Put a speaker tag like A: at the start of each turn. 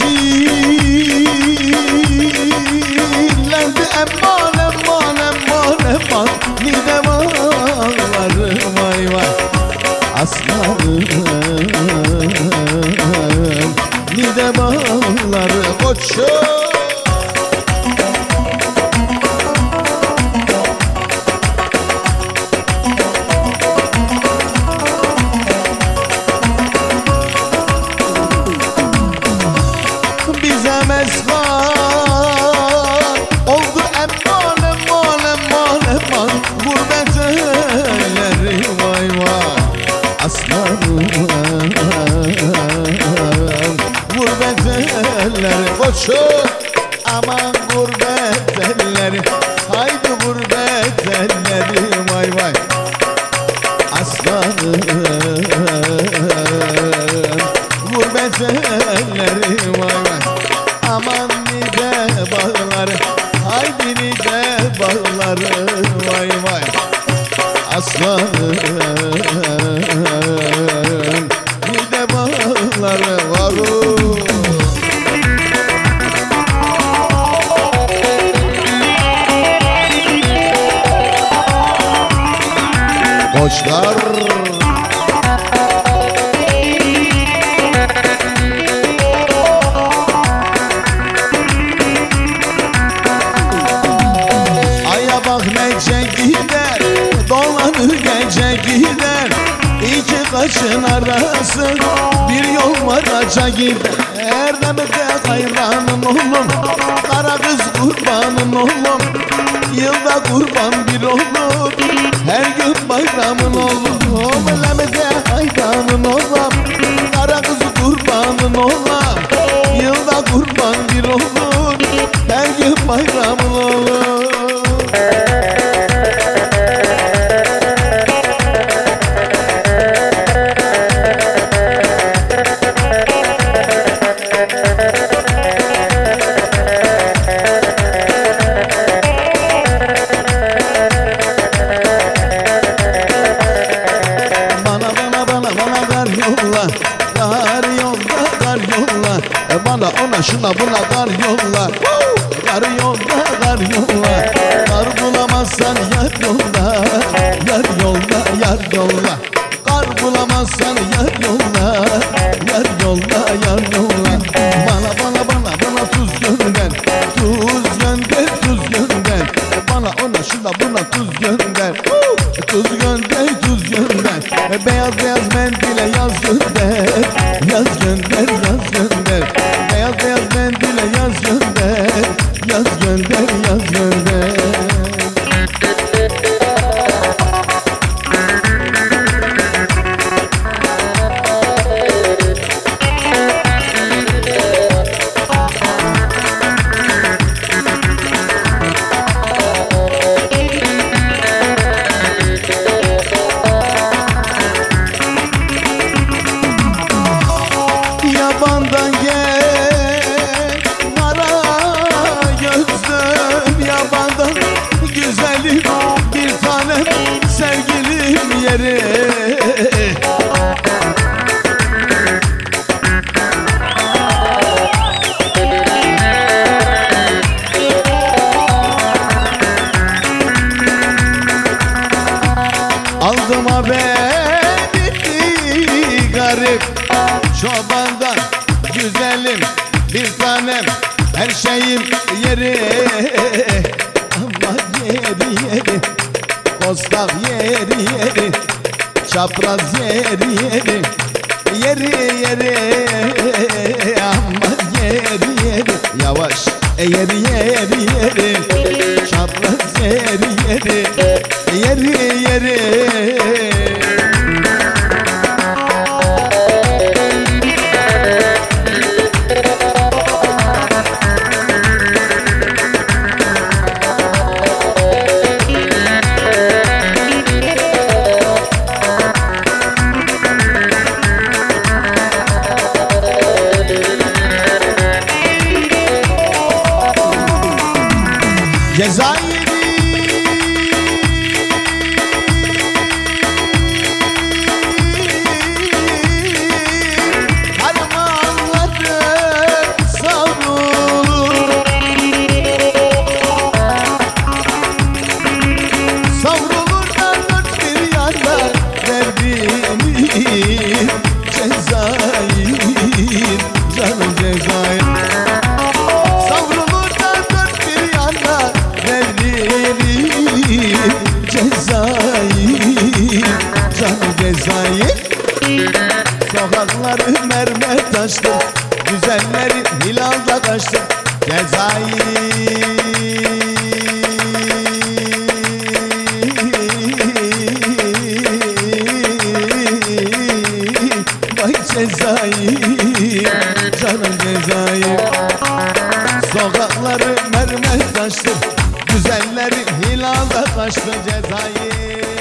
A: खुशी Gurbet elleri vay vay. Aslanım. Gurbet elleri koçum Aman gurbet elleri Haydi gurbet elleri vay vay. Aslanım. Gurbet elleri vay vay. Aman nide bağları Haydi nide vay Aslanım Nide bağları var. Koçlar İki kaşın arası Bir yol var aca gider. Erdem'de hayranın oğlum. Kara kız kurbanın oğlum. Yılda kurban şuna buna kar yolla Woo! Kar yolla kar yolla Kar bulamazsan yar yolla Yar yolla yar yolla Kar bulamazsan yar yolla Yar yolla yar yolla Bana bana bana bana tuz gönder. Tuz gönder tuz gönder. Bana ona şuna buna tuz gönder! Tuz gönder tuz gönder. Beyaz beyaz mendile yaz gönder sevgilim yeri Aldım haberi garip Çobandan güzelim bir tanem Her şeyim yeri. Ama yeri yeri Kostak yeri yeri Çapraz yeri yeri Yeri yeri Ama yeri yeri Yavaş e yeri yeri yeri Çapraz yeri yeri Yeri yeri Cezayir Cezayir Sokakları mermer taştı Güzelleri hilalda kaçtı Cezayir Vay Cezayir Canım Cezayir Sokakları mermer taştı Güzelleri hilalda kaçtı Cezayir